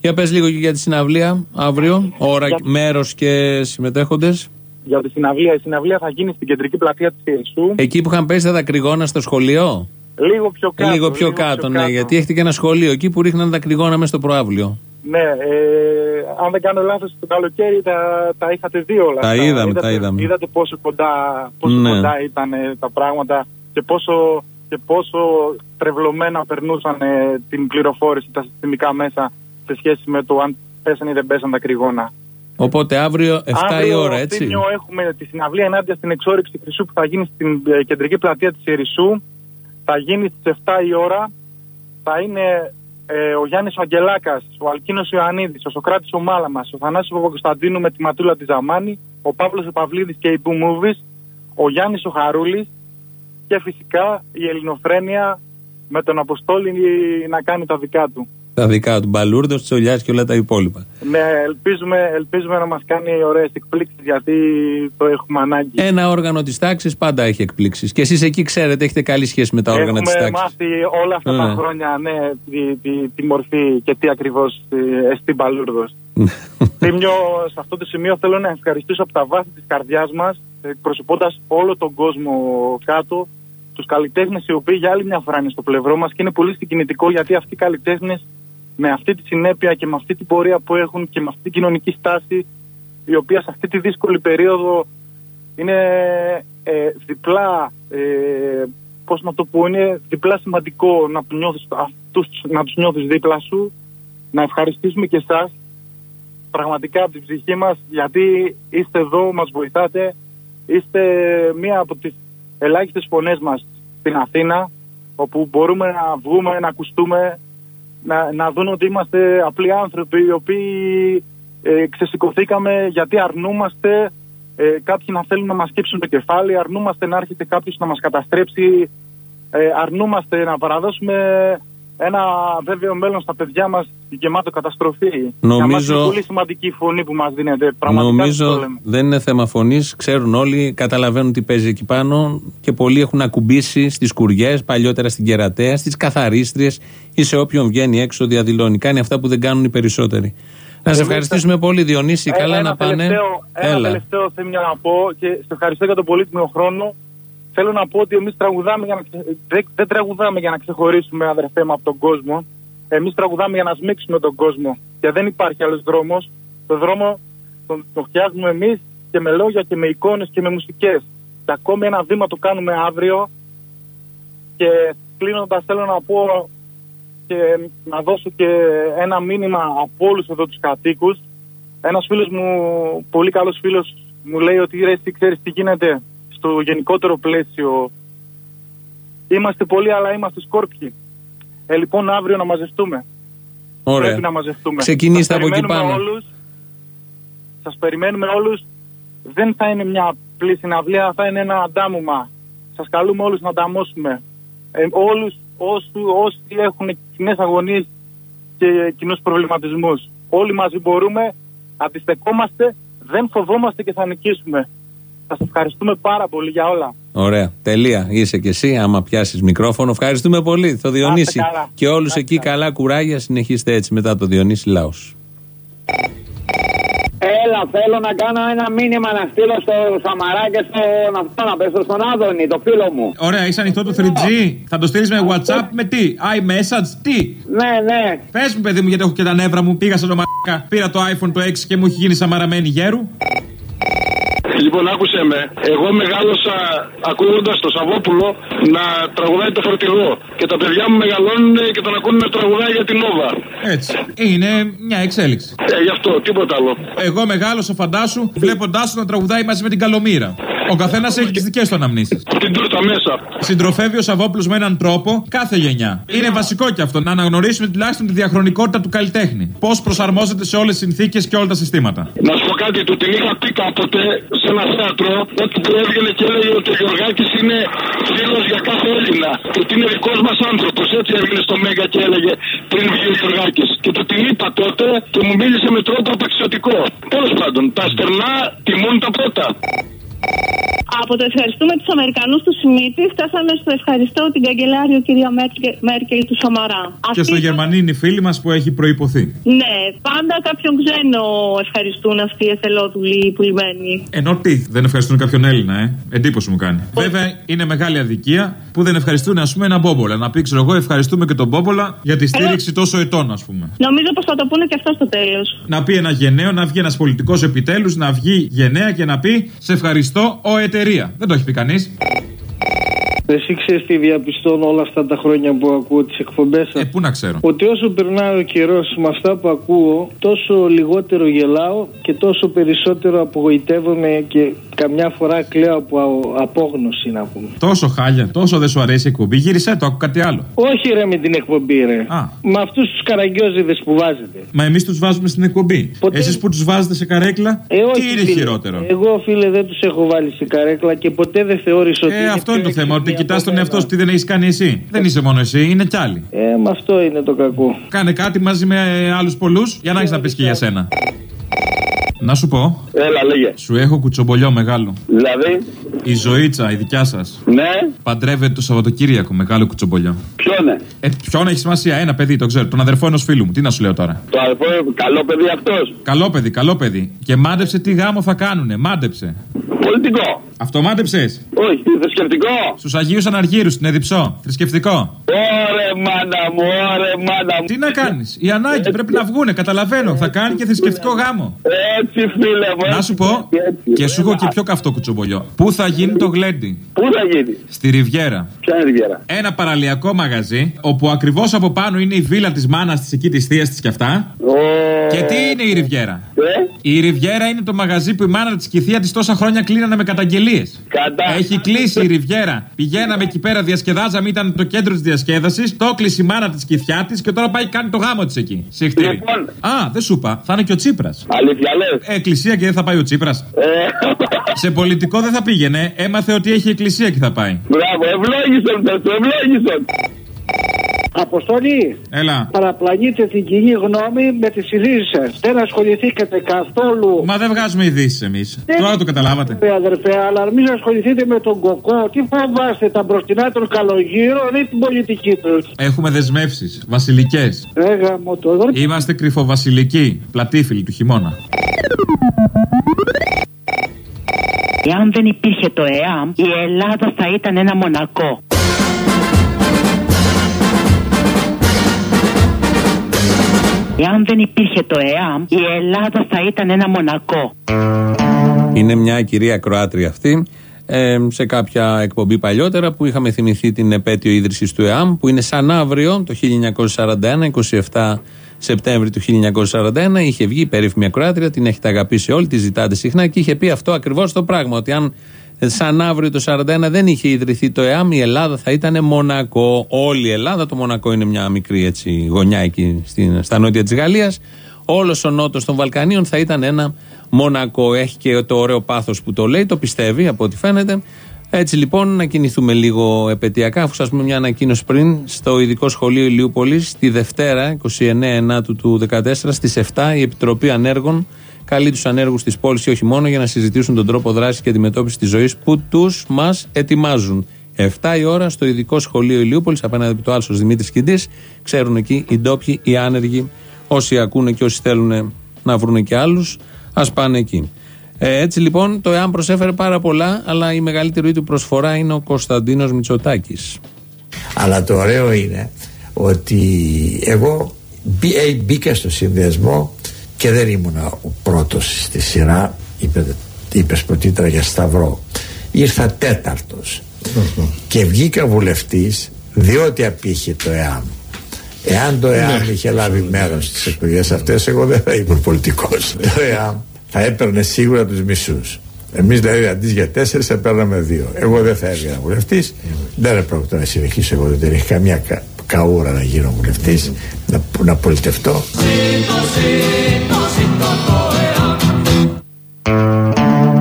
Για πες λίγο και για τη συναυλία αύριο, ώρα, μέρος και συμμετέχοντες. Για τη συναυλία, η συναυλία θα γίνει στην κεντρική πλατεία της Ιησού. Εκεί που είχαν πέσει τα δακρυγόνα στο σχολείο; Λίγο πιο κάτω. λίγο πιο κάτω, ναι, γιατί έχετε και ένα σχολείο εκεί που ρίχναν τα κρυγόνα μέσα στο προάβλιο. Ναι, ε, αν δεν κάνω λάθος το καλοκαίρι τα, τα είχατε δει όλα. Τα αυτά. είδαμε, είδατε, τα είδαμε. Είδατε πόσο κοντά, πόσο Ναι. κοντά ήταν ε, τα πράγματα και πόσο, και πόσο τρευλωμένα περνούσαν ε, την πληροφόρηση τα συστημικά μέσα σε σχέση με το αν πέσαν ή δεν πέσαν τα κρυγόνα. Οπότε αύριο 7 η Αύριο, ώρα, έτσι; Θύμιο, έχουμε τη συναυλία ενάντια στην εξόριξη χρυσού που θα γίνει στην ε, κεντρική πλατεία της Ερυσού. Θα γίνει στις 7 η ώρα. Θα είναι ε, ο Γιάννης ο Αγγελάκας, ο Αλκίνος Ιωαννίδης, ο Σοκράτης ο Μάλαμας, ο Θανάσης ο Παπακοσταντίνου με τη Ματούλα τη Ζαμάνη, ο Παύλος ο Παυλίδης και οι Boo Movies, ο Γιάννης ο Χαρούλης και φυσικά η Ελληνοφρένεια με τον Αποστόλη να κάνει τα δικά του. Τα δικά του Μπαλούρδο, Τσολιάς και όλα τα υπόλοιπα. Ναι, ελπίζουμε, ελπίζουμε να μας κάνει ωραίες εκπλήξεις γιατί το έχουμε ανάγκη. Ένα όργανο της τάξης πάντα έχει εκπλήξεις. Και εσείς εκεί ξέρετε, έχετε καλή σχέση με τα όργανα της Έχουμε τάξης. μάθει όλα αυτά τα Ναι. χρόνια ναι, τη, τη, τη μορφή και τι ακριβώς ε, εστί Μπαλούρδος. Τίμιο, σε αυτό το σημείο θέλω να ευχαριστήσω από τα βάθη της καρδιάς μας εκπροσωπώντας όλο τον κόσμο κάτω τους καλλιτέχνες οι οποίοι για άλλη μια φορά είναι στο πλευρό μας και είναι πολύ συγκινητικό γιατί αυτοί οι καλλιτέχνες με αυτή τη συνέπεια και με αυτή την πορεία που έχουν και με αυτή την κοινωνική στάση η οποία σε αυτή τη δύσκολη περίοδο είναι ε, διπλά, ε, πώς να το πω, είναι διπλά σημαντικό να, του νιώθεις, αυτούς, να τους νιώθεις δίπλα σου, να ευχαριστήσουμε και εσάς πραγματικά από την ψυχή μας γιατί είστε εδώ, μας βοηθάτε, είστε μία από τις ελάχιστες φωνές μας στην Αθήνα όπου μπορούμε να βγούμε, να ακουστούμε, να, να δουν ότι είμαστε απλοί άνθρωποι οι οποίοι ε, ξεσηκωθήκαμε γιατί αρνούμαστε ε, κάποιοι να θέλουν να μας σκύψουν το κεφάλι, αρνούμαστε να έρχεται κάποιος να μας καταστρέψει, ε, αρνούμαστε να παραδώσουμε ένα βέβαιο μέλλον στα παιδιά μας γεμάτο καταστροφή. Για μας Νομίζω- είναι πολύ σημαντική η φωνή που μας δίνεται. Πραγματικά σας το Νομίζω λέμε. δεν είναι θέμα φωνής. Ξέρουν όλοι, καταλαβαίνουν τι παίζει εκεί πάνω και πολλοί έχουν ακουμπήσει στις κουριές, παλιότερα στην κερατέα, στις καθαρίστριες ή σε όποιον βγαίνει έξω διαδηλώνει. Κάνει αυτά που δεν κάνουν οι περισσότεροι. Να σε ευχαριστήσουμε πολύ, Διονύση. Ε, Καλά ένα να πάνε. Τελευταίο, ένα Έλα. τελευταίο θέλω να πω και σε ευχαριστώ για τον πολύτιμο χρόνο. Θέλω να πω ότι εμείς τραγουδάμε για να ξε... δεν, δεν τραγουδάμε για να ξεχωρίσουμε, αδερφέ μου, από τον κόσμο. Εμείς τραγουδάμε για να σμίξουμε τον κόσμο. Και δεν υπάρχει άλλος δρόμος. Το δρόμο τον, τον φτιάχνουμε εμείς και με λόγια και με εικόνες και με μουσικές. Και ακόμη ένα βήμα το κάνουμε αύριο. Και κλείνοντας, θέλω να πω και να δώσω και ένα μήνυμα από όλους εδώ τους κατοίκους. Ένας φίλος μου, πολύ καλός φίλος, μου λέει ότι ρε, εσύ ξέρεις τι γίνεται στο γενικότερο πλαίσιο. Είμαστε πολλοί, αλλά είμαστε σκόρπιοι. Ε, λοιπόν, αύριο να μαζευτούμε. Ωραία. Πρέπει να μαζευτούμε. Ξεκινήστε Σας από εκεί περιμένουμε πάνω. Όλους, σας περιμένουμε όλους. Δεν θα είναι μια απλή συναυλία, θα είναι ένα αντάμωμα. Σας καλούμε όλους να ανταμώσουμε. Ε, όλους όσοι, όσοι έχουν κοινές αγωνίες και κοινούς προβληματισμούς. Όλοι μαζί μπορούμε, αντιστεκόμαστε, δεν φοβόμαστε και θα νικήσουμε. Σας ευχαριστούμε πάρα πολύ για όλα. Ωραία. Τελεία. Είσαι και εσύ, άμα πιάσεις μικρόφωνο. Ευχαριστούμε πολύ, το Διονύση. καλά. Και όλους εκεί καλά κουράγια. Συνεχίστε έτσι μετά το Διονύση Λάο. Έλα, θέλω να κάνω ένα μήνυμα να στείλω στο Σαμαρά και στον αυτό να πέσω στον Άδωνη, το φίλο μου. Ωραία, είσαι ανοιχτό το 3G. Θα το στείλεις με WhatsApp με τι, iMessage, τι; Ναι, ναι. Πες μου, παιδί μου, γιατί έχω και τα νεύρα μου. Πήγα σε το μαλάκα, πήρα το iPhone το 6 και μου έχει γίνει σαμαραμένη γέρου. Λοιπόν, άκουσε με. Εγώ μεγάλωσα ακούγοντας το Σαββόπουλο να τραγουδάει το φορτηγό. Και τα παιδιά μου μεγαλώνουν και τον ακούνε να τραγουδάει για την Νόβα. Έτσι. Είναι μια εξέλιξη. Ε, γι' αυτό, τίποτα άλλο. Εγώ μεγάλωσα, φαντάσου, βλέποντάς σου να τραγουδάει μαζί με την Καλομήρα. Ο καθένας έχει τις δικές του αναμνήσεις. Την τούρτα μέσα. Συντροφεύει ο Σαββόπουλος με έναν τρόπο κάθε γενιά. Είναι βασικό και αυτό να αναγνωρίσουμε τουλάχιστον τη διαχρονικότητα του καλλιτέχνη. Πώς προσαρμόζεται σε όλες τις συνθήκες και όλα τα συστήματα. Να σου πω κάτι, του την είχα πει κάποτε σε ένα θέατρο ότι που έβγαινε και έλεγε ότι ο Γιωργάκη είναι φίλος για κάθε Έλληνα. Και ότι είναι δικός μας άνθρωπος. Έτσι έβγαινε στο Μέγα και έλεγε πριν βγει ο Γιωργάκη. Και του την είπα τότε και μου μίλησε με τρόπο απαξιωτικό. Τέλος πάντων, τα στερνά τιμούν τα πρώτα. Από το ευχαριστούμε τους Αμερικανούς του Σιμίτη, φτάσαμε στο ευχαριστώ την καγκελάριο κυρία Μέρκε- Μέρκελ του Σαμαρά. Και Αυτή- στο Γερμανί είναι η φίλη μας που έχει προποθεί. Ναι, πάντα κάποιον ξένο ευχαριστούν αυτοί οι εθελότουλοι οι πουλημένοι. Ενώ τι, δεν ευχαριστούν κάποιον Έλληνα, ε; Εντύπωση μου κάνει. Βέβαια είναι μεγάλη αδικία που δεν ευχαριστούν, ας πούμε, ένα Μπόμπολα. Να πει, ξέρω εγώ, ευχαριστούμε και τον Μπόμπολα για τη στήριξη τόσο ετών, ας πούμε. Νομίζω πως θα το πούνε και αυτό στο τέλος. Να πει ένα γενναίο, να βγει ένας πολιτικός επιτέλους, να βγει γενναία και να πει Σε ευχαριστώ, ο εταιρεία. Δεν το έχει πει κανείς. Εσύ ξέρεις τι διαπιστώνω όλα αυτά τα χρόνια που ακούω τις εκπομπές σας; Ε, πού να ξέρω; Ότι όσο περνάει ο καιρός με αυτά που ακούω, τόσο λιγότερο γελάω και τόσο περισσότερο απογοητεύομαι και καμιά φορά κλαίω από α- απόγνωση να πούμε. Τόσο χάλια, τόσο δεν σου αρέσει η εκπομπή. Γύρισε το, άκου κάτι άλλο. Όχι ρε με την εκπομπή ρε. Α. Με αυτούς τους καραγκιόζιδε που βάζετε. Μα εμείς τους βάζουμε στην εκπομπή. Ποτέ- Εσείς που τους βάζετε σε καρέκλα, Ε, όχι, τι είναι φίλε. χειρότερο; Εγώ φίλε δεν τους έχω βάλει σε καρέκλα και ποτέ δεν θεώρησα ότι. Ε, αυτό είναι το θέμα, ότι κοιτάς τον εαυτό σου, τι δεν έχεις κάνει εσύ. Δεν είσαι μόνο εσύ, είναι κι άλλοι. Ε, με αυτό είναι το κακό. Κάνε κάτι μαζί με άλλους πολλούς για να έχεις να πεις και για σένα. Να σου πω. Έλα, λέγε. Σου έχω κουτσομπολιό μεγάλο. Δηλαδή, Η ζωήτσα, η δικιά σας. ναι, Παντρεύεται το Σαββατοκύριακο, μεγάλο κουτσομπολιό. ποιο είναι; Ε, ποιον έχει σημασία, ένα παιδί, το ξέρω. Τον αδερφό ενός φίλου μου. Τι να σου λέω τώρα; Το αδερφό, καλό παιδί αυτός. Καλό παιδί, καλό παιδί. Και μάντεψε τι γάμο θα κάνουνε. Μάντεψε. Πολιτικό. Αυτό μάντεψε. Όχι, θρησκευτικό. Στους Αγίους Αναργύρους στην Εδιψό. Θρησκευτικό. Ωρε μάνα μου, ωρε μάνα μου. Τι να κάνεις. Η ανάγκη πρέπει να βγούνε, καταλαβαίνω. Θα κάνει και θρησκευτικό γάμο. Έτσι, φίλε μου. Να έτσι, σου πω, έτσι. και σου έχω και πιο καυτό κουτσομπολιό. Πού θα γίνει το γλέντι. Πού θα γίνει; Στη Ριβιέρα. Ποια είναι η Ριβιέρα; Ένα παραλιακό μαγαζί, όπου ακριβώς από πάνω είναι η βίλα της μάνας της εκεί της θείας της κι αυτά. Και τι είναι η Ριβιέρα; Η Ριβιέρα είναι το μαγαζί που η μάνα της και η θεία της τόσα χρόνια κλείνανε με καταγγελίε. Έχει κλείσει η Ριβιέρα. Πηγαίναμε εκεί πέρα, διασκεδάζαμε, ήταν το κέντρο της διασκέδασης. Το κλείσει η μάνα της και η θεία της και τώρα πάει κάνει το γάμο της εκεί. Συχτήρι. Λοιπόν. Α, δεν σου είπα. Θα είναι και ο Τσίπρας. Αλήθεια λες. Εκκλησία και δεν θα πάει ο Τσίπρας. Ε, Σε πολιτικό δεν θα πήγαινε. Έμαθε ότι έχει εκκλησία και θα πάει. Μπράβο, ευλόγησον, πες το, ευλόγησον. Αποστολή. Έλα. Παραπλανείτε την κοινή γνώμη με τις ειδήσεις σας. Δεν ασχοληθήκατε καθόλου. Μα δεν βγάζουμε ειδήσεις εμείς. Τώρα το καταλάβατε. Αδερφέ, αδερφέ, αλλά μην ασχοληθείτε με τον κοκό. Τι φοβάστε, τα μπροστινά των καλογύρων ή την πολιτική τους; Έχουμε δεσμεύσεις. Βασιλικές. Έγα μου το εδώ. Είμαστε κρυφοβασιλικοί. Πλατήφιλοι του χειμώνα. Εάν δεν υπήρχε το ΕΑΜ, η Ελλάδα θα ήταν ένα μονακό. Εάν δεν υπήρχε το ΕΑΜ, η Ελλάδα θα ήταν ένα μονακό. Είναι μια κυρία Κροάτρια αυτή. ε, σε κάποια εκπομπή παλιότερα που είχαμε θυμηθεί την επέτειο ίδρυσης του ΕΑΜ που είναι σαν αύριο το 1941, 27 Σεπτέμβρη του 1941 είχε βγει η περίφημη ακροάτρια, την έχετε αγαπήσει όλοι, τη ζητάτε συχνά και είχε πει αυτό ακριβώς το πράγμα ότι αν σαν αύριο το 41 δεν είχε ιδρυθεί το ΕΑΜ η Ελλάδα θα ήταν Μονακό, όλη η Ελλάδα το Μονακό είναι μια μικρή έτσι, γωνιά εκεί στην, στα νότια της Γαλλίας όλος ο νότος των Βαλκανίων θα ήταν ένα Μονακό. Έχει και το ωραίο πάθος που το λέει, το πιστεύει από ό,τι φαίνεται. Έτσι λοιπόν να κινηθούμε λίγο επαιτειακά, αφού σας πούμε μια ανακοίνωση πριν στο ειδικό σχολείο Ηλιούπολης, τη Δευτέρα, 29 Ενάτου του 2014, στις 7 η Επιτροπή Ανέργων καλεί τους ανέργους της πόλης και όχι μόνο για να συζητήσουν τον τρόπο δράσης και αντιμετώπισης της ζωής που τους μας ετοιμάζουν. 7 η ώρα στο ειδικό σχολείο Ηλιούπολης, απέναντι από το Άλσος Δημήτρης Κιντής, ξέρουν εκεί οι ντόπιοι, οι άνεργοι, όσοι ακούνε και όσοι θέλουν να βρουν και άλλους, ας πάνε εκεί. Ε, έτσι λοιπόν το ΕΑΜ προσέφερε πάρα πολλά, αλλά η μεγαλύτερη του προσφορά είναι ο Κωνσταντίνος Μητσοτάκης. Αλλά το ωραίο είναι ότι εγώ μπή- ε, μπήκα στο συνδυασμό και δεν ήμουν ο πρώτος στη σειρά είπε, είπες πρωτήτρα για Σταυρό. Ήρθα τέταρτος. Και βγήκα βουλευτής διότι απήχε το ΕΑΜ. Εάν το ΕΑΜ είχε λάβει μέρος στις εκλογές αυτές εγώ δεν θα ήμουν πολιτικός. Το ΕΑΜ θα έπαιρνε σίγουρα τους μισούς. Εμείς δηλαδή αντί για τέσσερις θα παίρναμε δύο. Εγώ δεν θα έβγαινα βουλευτής. Δεν έπρεπε να συνεχίσω. Εγώ δεν έχει καμιά κα, καούρα να γίνω βουλευτής, να, να πολιτευτώ.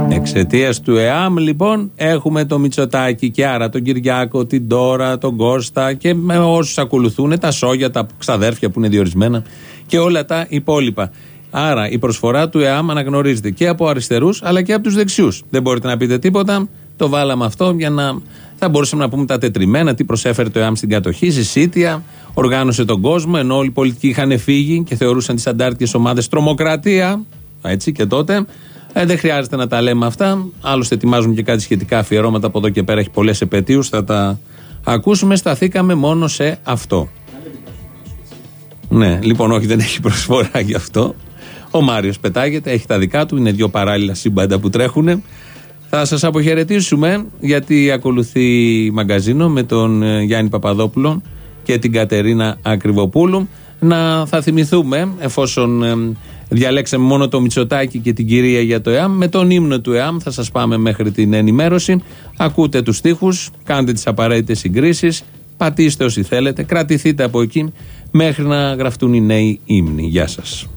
Εξαιτίας του ΕΑΜ, λοιπόν, έχουμε το Μητσοτάκι και άρα τον Κυριάκο, την Τώρα, τον Κώστα και με όσους ακολουθούν, τα Σόγια, τα ξαδέρφια που είναι διορισμένα και όλα τα υπόλοιπα. Άρα η προσφορά του ΕΑΜ αναγνωρίζεται και από αριστερούς αλλά και από τους δεξιούς. Δεν μπορείτε να πείτε τίποτα. Το βάλαμε αυτό για να. Θα μπορούσαμε να πούμε τα τετριμένα, τι προσέφερε το ΕΑΜ στην κατοχή, συσίτια, οργάνωσε τον κόσμο, ενώ όλοι οι πολιτικοί είχαν φύγει και θεωρούσαν τις αντάρτικε ομάδες τρομοκρατία. Έτσι και τότε. Ε, δεν χρειάζεται να τα λέμε αυτά. Άλλωστε, ετοιμάζουμε και κάτι σχετικά αφιερώματα από εδώ και πέρα. Έχει πολλές επαιτίους. Θα τα ακούσουμε. Σταθήκαμε μόνο σε αυτό. Ναι, λοιπόν, όχι, δεν έχει προσφορά γι' αυτό. Ο Μάριος πετάγεται, έχει τα δικά του, είναι δύο παράλληλα σύμπαντα που τρέχουν. Θα σας αποχαιρετήσουμε γιατί ακολουθεί μαγκαζίνο με τον ε, Γιάννη Παπαδόπουλο και την Κατερίνα Ακριβοπούλου. Να θα θυμηθούμε, εφόσον ε, διαλέξαμε μόνο το Μητσοτάκι και την κυρία για το ΕΑΜ, με τον ύμνο του ΕΑΜ θα σας πάμε μέχρι την ενημέρωση. Ακούτε τους στίχους, κάντε τις απαραίτητες συγκρίσεις, πατήστε όσοι θέλετε, κρατηθείτε από εκεί μέχρι να γραφτούν οι νέοι ύμνοι. Γεια σας.